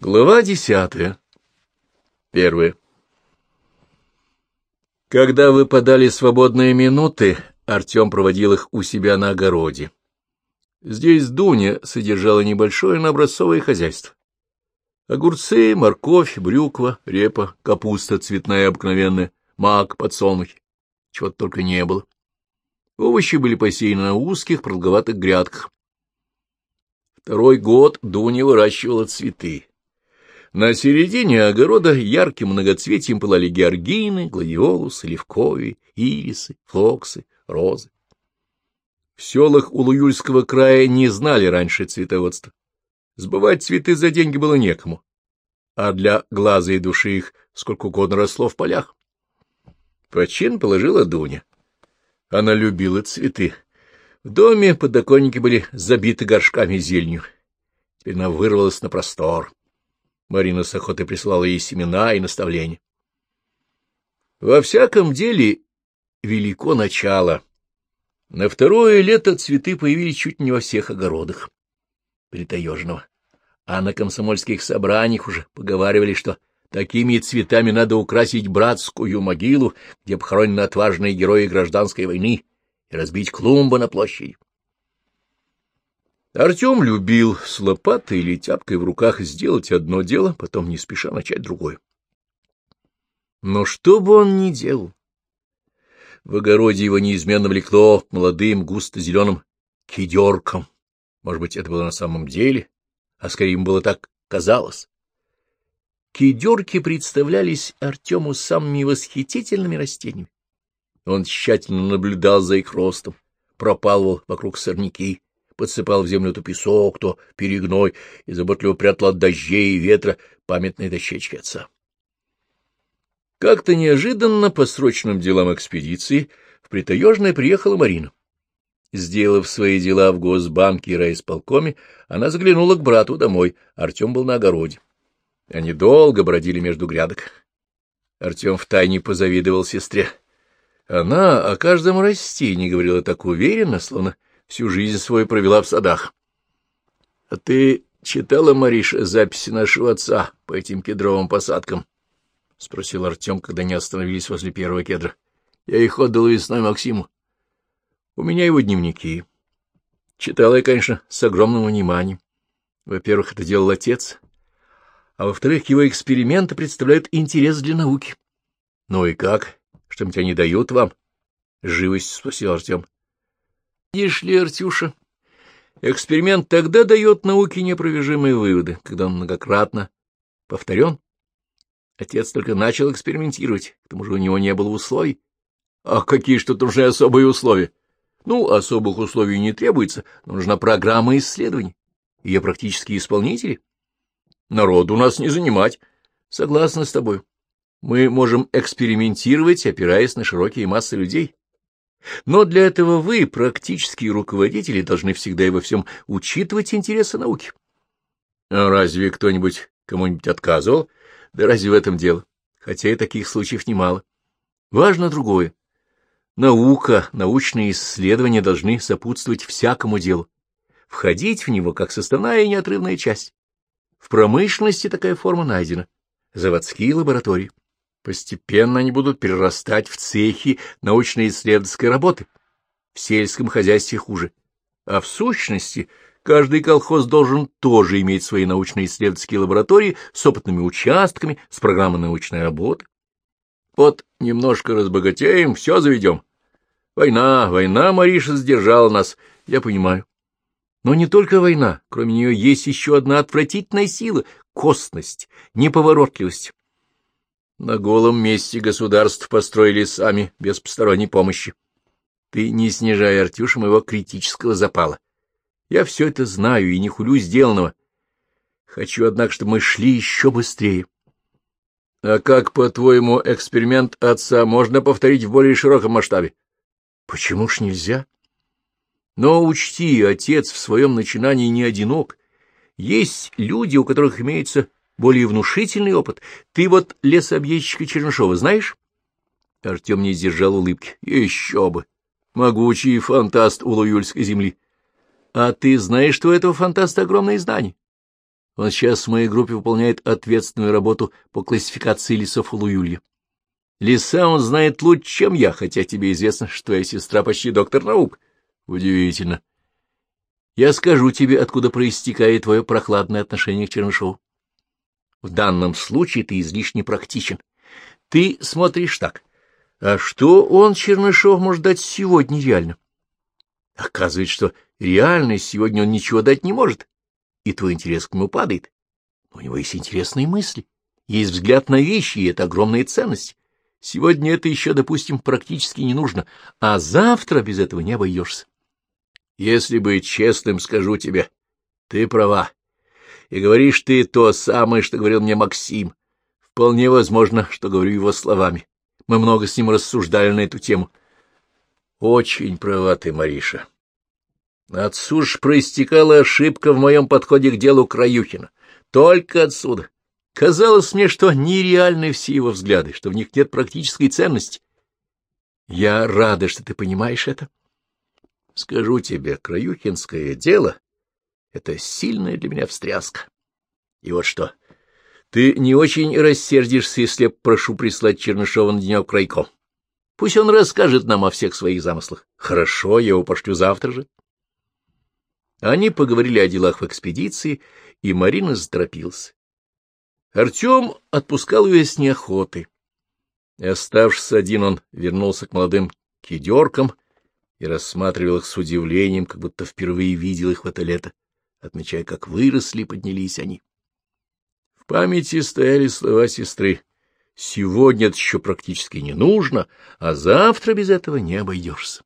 Глава десятая. Первая. Когда выпадали свободные минуты, Артем проводил их у себя на огороде. Здесь Дуня содержала небольшое, но образцовое хозяйство. Огурцы, морковь, брюква, репа, капуста цветная обыкновенная, мак, подсолнухи. Чего-то только не было. Овощи были посеяны на узких продолговатых грядках. Второй год Дуня выращивала цветы. На середине огорода ярким многоцветием пылали георгины, гладиолусы, левкови, ирисы, флоксы, розы. В селах Улуюльского края не знали раньше цветоводства. Сбывать цветы за деньги было некому, а для глаза и души их сколько угодно росло в полях. Почин положила Дуня. Она любила цветы. В доме подоконники были забиты горшками зеленью. Теперь она вырвалась на простор. Марина с охотой прислала ей семена и наставления. Во всяком деле велико начало. На второе лето цветы появились чуть не во всех огородах Притаежного. А на комсомольских собраниях уже поговаривали, что такими цветами надо украсить братскую могилу, где похоронены отважные герои гражданской войны, и разбить клумбы на площади. Артем любил с лопатой или тяпкой в руках сделать одно дело, потом не спеша начать другое. Но что бы он ни делал, в огороде его неизменно влекло молодым густо-зеленым кидерком. Может быть, это было на самом деле, а скорее ему было так казалось. Кидерки представлялись Артему самыми восхитительными растениями. Он тщательно наблюдал за их ростом, пропалывал вокруг сорняки, подсыпал в землю то песок, то перегной и заботливо прятал от дождей и ветра памятные дощечки отца. Как-то неожиданно по срочным делам экспедиции в Притаежное приехала Марина. Сделав свои дела в Госбанке и райисполкоме, она заглянула к брату домой, Артем был на огороде. Они долго бродили между грядок. Артем втайне позавидовал сестре. Она о каждом растении говорила так уверенно, словно всю жизнь свою провела в садах. — А ты читала, Мариша, записи нашего отца по этим кедровым посадкам? — спросил Артем, когда они остановились возле первого кедра. — Я их отдал весной Максиму. — У меня его дневники. Читала я, конечно, с огромным вниманием. Во-первых, это делал отец, а во-вторых, его эксперименты представляют интерес для науки. — Ну и как? Что-нибудь они дают вам? — живость спросил Артем. Видишь ли, Артюша, эксперимент тогда дает науке неопровержимые выводы, когда он многократно повторен. Отец только начал экспериментировать, к тому же у него не было условий. А какие что тут нужны особые условия? Ну, особых условий не требуется, но нужна программа исследований, ее практические исполнители. У нас не занимать. Согласна с тобой. Мы можем экспериментировать, опираясь на широкие массы людей. Но для этого вы, практические руководители, должны всегда и во всем учитывать интересы науки. А разве кто-нибудь кому-нибудь отказывал? Да разве в этом дело? Хотя и таких случаев немало. Важно другое. Наука, научные исследования должны сопутствовать всякому делу, входить в него как составная и неотрывная часть. В промышленности такая форма найдена. Заводские лаборатории. Постепенно они будут перерастать в цехи научно-исследовательской работы. В сельском хозяйстве хуже. А в сущности, каждый колхоз должен тоже иметь свои научно-исследовательские лаборатории с опытными участками, с программой научной работы. Вот немножко разбогатеем, все заведем. Война, война, Мариша, сдержала нас, я понимаю. Но не только война, кроме нее есть еще одна отвратительная сила — костность, неповоротливость. На голом месте государств построили сами, без посторонней помощи. Ты не снижай, Артюша, моего критического запала. Я все это знаю и не хулю сделанного. Хочу, однако, чтобы мы шли еще быстрее. А как, по-твоему, эксперимент отца можно повторить в более широком масштабе? Почему ж нельзя? Но учти, отец в своем начинании не одинок. Есть люди, у которых имеется более внушительный опыт. Ты вот лесообъездчика Чернышова знаешь? Артем не сдержал улыбки. Еще бы! Могучий фантаст Улуюльской земли. А ты знаешь, что у этого фантаста огромные знания? Он сейчас в моей группе выполняет ответственную работу по классификации лесов Улуюлья. Леса он знает лучше, чем я, хотя тебе известно, что твоя сестра почти доктор наук. Удивительно. Я скажу тебе, откуда проистекает твое прохладное отношение к Чернышову. В данном случае ты излишне практичен. Ты смотришь так. А что он, Чернышов, может дать сегодня реально? Оказывается, что реально сегодня он ничего дать не может, и твой интерес к нему падает. У него есть интересные мысли, есть взгляд на вещи, и это огромная ценность. Сегодня это еще, допустим, практически не нужно, а завтра без этого не обойдешься. Если быть честным, скажу тебе, ты права. И говоришь ты то самое, что говорил мне Максим. Вполне возможно, что говорю его словами. Мы много с ним рассуждали на эту тему. Очень права ты, Мариша. Отсюда проистекала ошибка в моем подходе к делу Краюхина. Только отсюда. Казалось мне, что нереальны все его взгляды, что в них нет практической ценности. Я рада, что ты понимаешь это. Скажу тебе, краюхинское дело — это сильная для меня встряска. И вот что, ты не очень рассердишься, если я прошу прислать Чернышова на денек крайком. Пусть он расскажет нам о всех своих замыслах. Хорошо, я его пошлю завтра же. Они поговорили о делах в экспедиции, и Марина заторопился. Артем отпускал ее с неохотой. И, оставшись один, он вернулся к молодым кидеркам и рассматривал их с удивлением, как будто впервые видел их в это лето, отмечая, как выросли и поднялись они. В памяти стояли слова сестры. «Сегодня это еще практически не нужно, а завтра без этого не обойдешься».